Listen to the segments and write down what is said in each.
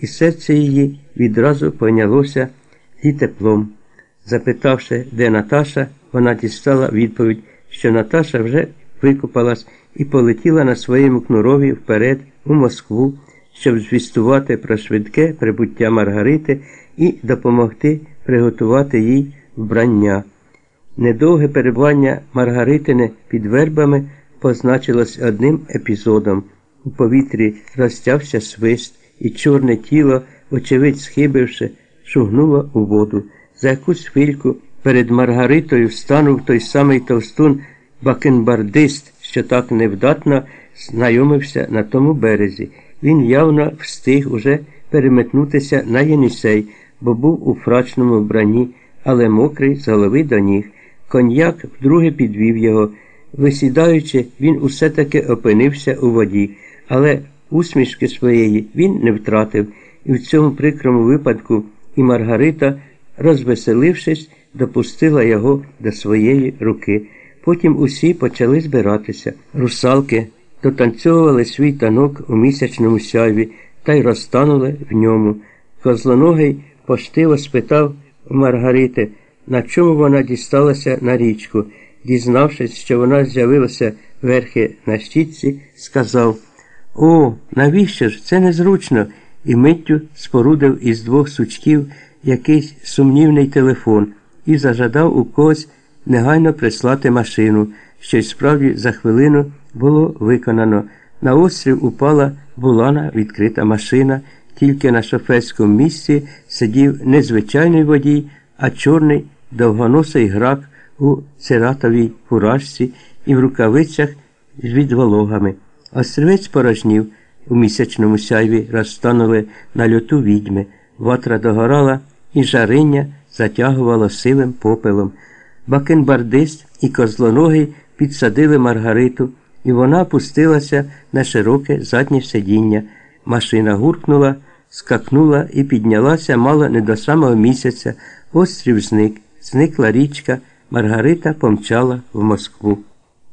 і серце її відразу пойнялося і теплом. Запитавши, де Наташа, вона дістала відповідь, що Наташа вже викупалась і полетіла на своєму кнурові вперед у Москву, щоб звістувати про швидке прибуття Маргарити і допомогти приготувати їй вбрання. Недовге перебування Маргаритини під вербами позначилось одним епізодом. У повітрі розтявся свист, і чорне тіло, очевидь схибивши, шугнуло у воду. За якусь хвильку перед Маргаритою встанув той самий товстун бакенбардист, що так невдатно знайомився на тому березі. Він явно встиг уже переметнутися на Єнісей, бо був у фрачному вбранні, але мокрий з голови до ніг. Коньяк вдруге підвів його. Висідаючи, він усе таки опинився у воді, але усмішки своєї він не втратив, і в цьому прикрому випадку і Маргарита, розвеселившись, допустила його до своєї руки. Потім усі почали збиратися. Русалки дотанцьовували свій танок у місячному сяйві та й розтанули в ньому. Козлоногий поштиво спитав у Маргарити, на чому вона дісталася на річку. Дізнавшись, що вона з'явилася верхи на щітці, сказав О, навіщо ж? Це незручно. І миттю спорудив із двох сучків якийсь сумнівний телефон і зажадав у когось негайно прислати машину, що й справді за хвилину було виконано. На острів упала булана відкрита машина, тільки на шоферському місці сидів не звичайний водій, а чорний довгоносий грак у циратовій фуражці і в рукавицях з відвологами. Острівець порожнів у місячному сяйві розтанули на льоту відьми, ватра догорала і жариння затягувало сивим попелом. Бакенбардист і козлоногий підсадили Маргариту, і вона опустилася на широке заднє сидіння. Машина гуркнула, скакнула і піднялася мало не до самого місяця. Острів зник, зникла річка, Маргарита помчала в Москву.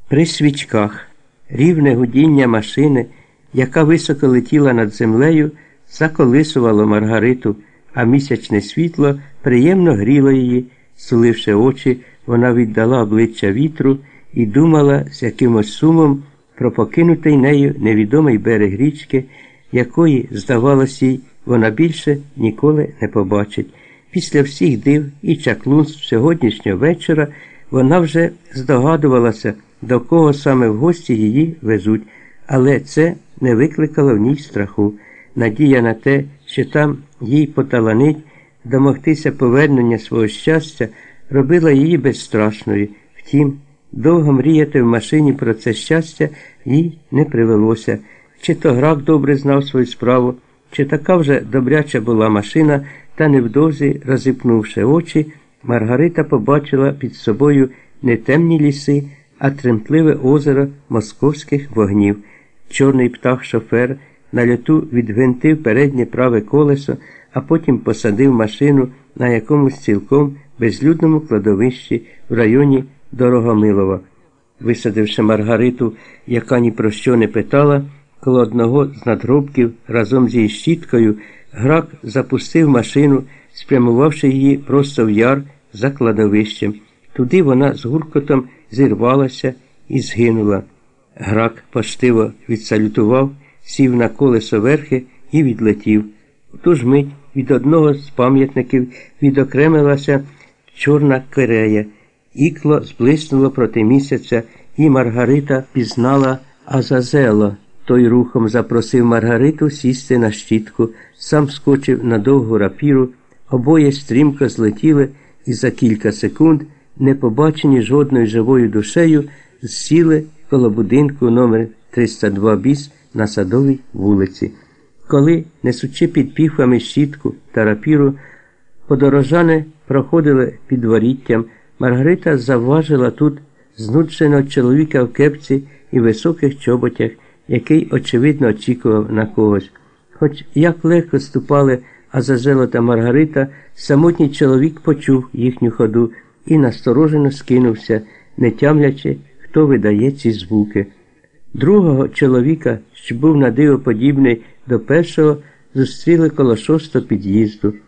При свічках рівне гудіння машини, яка високо летіла над землею, заколисувало Маргариту, а місячне світло приємно гріло її, суливши очі. Вона віддала обличчя вітру і думала з якимось сумом про покинутий нею невідомий берег річки, якої, здавалося, їй, вона більше ніколи не побачить. Після всіх див і чаклунств сьогоднішнього вечора вона вже здогадувалася, до кого саме в гості її везуть, але це не викликало в ній страху. Надія на те, що там їй поталанить домогтися повернення свого щастя робила її безстрашною. Втім, довго мріяти в машині про це щастя їй не привелося. Чи то грак добре знав свою справу, чи така вже добряча була машина, та невдовзі, розіпнувши очі, Маргарита побачила під собою не темні ліси, а тремтливе озеро московських вогнів. Чорний птах шофер на льоту відгвинтив переднє праве колесо, а потім посадив машину на якомусь цілком безлюдному кладовищі в районі Дорогомилова. Висадивши Маргариту, яка ні про що не питала, коло одного з надгробків разом з її щіткою, грак запустив машину, спрямувавши її просто в яр за кладовищем. Туди вона з гуркотом зірвалася і згинула. Грак поштиво відсалютував, сів на колесо верхи і відлетів. У ту ж мить від одного з пам'ятників відокремилася чорна кирея. Ікло зблиснуло проти місяця, і Маргарита пізнала Азазело. Той рухом запросив Маргариту сісти на щітку, сам скочив на довгу рапіру, обоє стрімко злетіли і за кілька секунд, не побачені жодною живою душею, сіли коло будинку номер 302 біс на садовій вулиці. Коли, несучи під піхвами щітку та рапіру, подорожани проходили під воріттям, Маргарита завважила тут знудженого чоловіка в кепці і високих чоботях, який, очевидно, очікував на когось. Хоч як легко ступали Азазело та Маргарита, самотній чоловік почув їхню ходу і насторожено скинувся, не тямлячи, хто видає ці звуки. Другого чоловіка, що був на диво подібний до першого, зустріли коло шостого під'їзду.